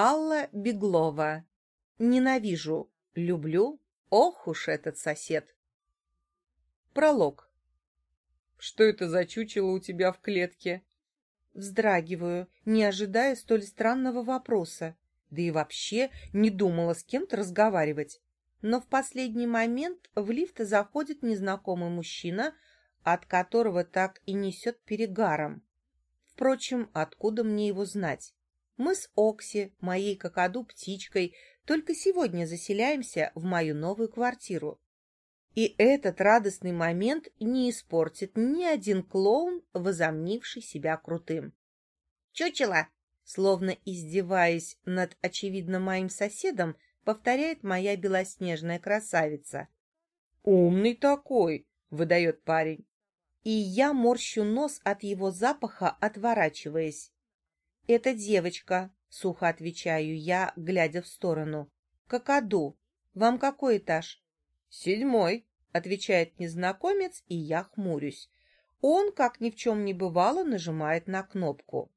Алла Беглова. Ненавижу, люблю, ох уж этот сосед. Пролог. Что это за чучело у тебя в клетке? Вздрагиваю, не ожидая столь странного вопроса. Да и вообще не думала с кем-то разговаривать. Но в последний момент в лифт заходит незнакомый мужчина, от которого так и несет перегаром. Впрочем, откуда мне его знать? Мы с Окси, моей какаду птичкой, только сегодня заселяемся в мою новую квартиру. И этот радостный момент не испортит ни один клоун, возомнивший себя крутым. «Чучело!» Словно издеваясь над, очевидно, моим соседом, повторяет моя белоснежная красавица. «Умный такой!» — выдает парень. И я морщу нос от его запаха, отворачиваясь. «Это девочка», — сухо отвечаю я, глядя в сторону. «Какаду. Вам какой этаж?» «Седьмой», — отвечает незнакомец, и я хмурюсь. Он, как ни в чем не бывало, нажимает на кнопку.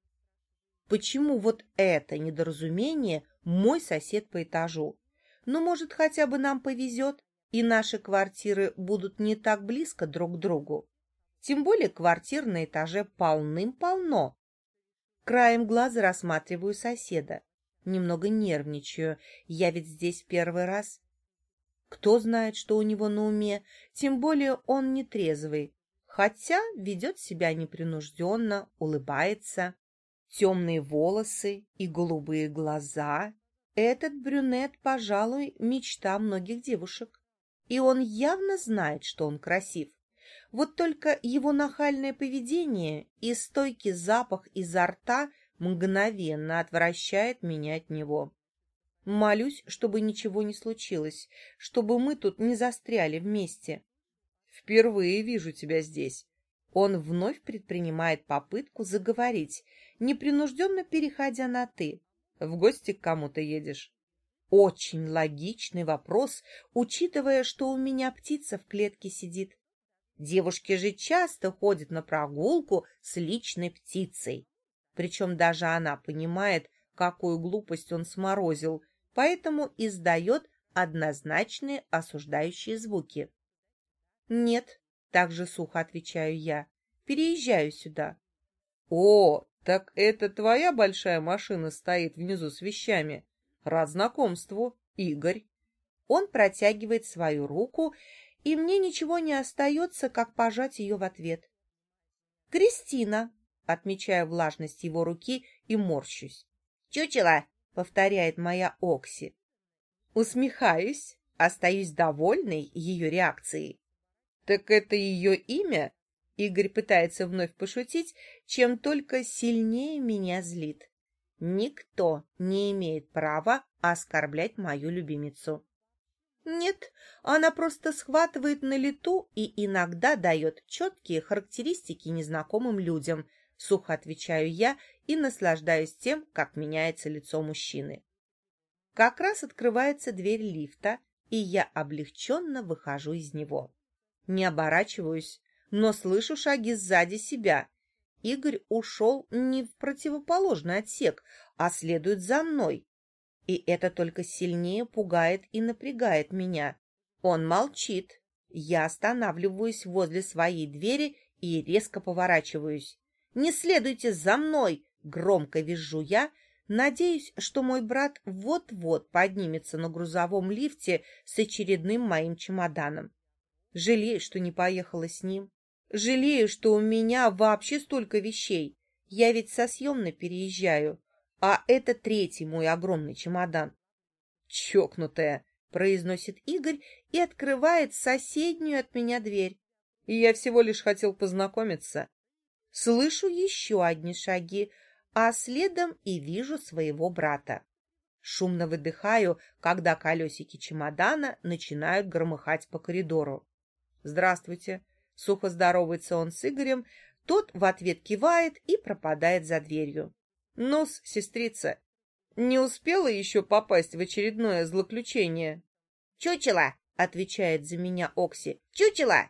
Почему вот это недоразумение мой сосед по этажу? Ну, может, хотя бы нам повезет, и наши квартиры будут не так близко друг к другу. Тем более квартир на этаже полным-полно. Краем глаза рассматриваю соседа. Немного нервничаю. Я ведь здесь первый раз. Кто знает, что у него на уме, тем более он не трезвый. Хотя ведет себя непринужденно, улыбается. Темные волосы и голубые глаза. Этот брюнет, пожалуй, мечта многих девушек. И он явно знает, что он красив. Вот только его нахальное поведение и стойкий запах изо рта мгновенно отвращает меня от него. Молюсь, чтобы ничего не случилось, чтобы мы тут не застряли вместе. Впервые вижу тебя здесь. Он вновь предпринимает попытку заговорить, непринужденно переходя на «ты». В гости к кому-то едешь? Очень логичный вопрос, учитывая, что у меня птица в клетке сидит. Девушки же часто ходят на прогулку с личной птицей. Причем даже она понимает, какую глупость он сморозил, поэтому издает однозначные осуждающие звуки. «Нет», — также сухо отвечаю я, — «переезжаю сюда». «О, так это твоя большая машина стоит внизу с вещами? Рад знакомству, Игорь». Он протягивает свою руку, и мне ничего не остается, как пожать ее в ответ. «Кристина!» — отмечаю влажность его руки и морщусь. «Чучело!» — повторяет моя Окси. Усмехаюсь, остаюсь довольной ее реакцией. «Так это ее имя?» Игорь пытается вновь пошутить, чем только сильнее меня злит. Никто не имеет права оскорблять мою любимицу. Нет, она просто схватывает на лету и иногда дает четкие характеристики незнакомым людям. Сухо отвечаю я и наслаждаюсь тем, как меняется лицо мужчины. Как раз открывается дверь лифта, и я облегченно выхожу из него. Не оборачиваюсь, но слышу шаги сзади себя. Игорь ушел не в противоположный отсек, а следует за мной. И это только сильнее пугает и напрягает меня. Он молчит. Я останавливаюсь возле своей двери и резко поворачиваюсь. «Не следуйте за мной!» — громко визжу я. Надеюсь, что мой брат вот-вот поднимется на грузовом лифте с очередным моим чемоданом. Жалею, что не поехала с ним. Жалею, что у меня вообще столько вещей. Я ведь со съемно переезжаю а это третий мой огромный чемодан. «Чокнутая!» — произносит Игорь и открывает соседнюю от меня дверь. И я всего лишь хотел познакомиться. Слышу еще одни шаги, а следом и вижу своего брата. Шумно выдыхаю, когда колесики чемодана начинают громыхать по коридору. «Здравствуйте!» — сухо здоровается он с Игорем, тот в ответ кивает и пропадает за дверью. Нос, сестрица, не успела еще попасть в очередное злоключение? — Чучело! — отвечает за меня Окси. — Чучело!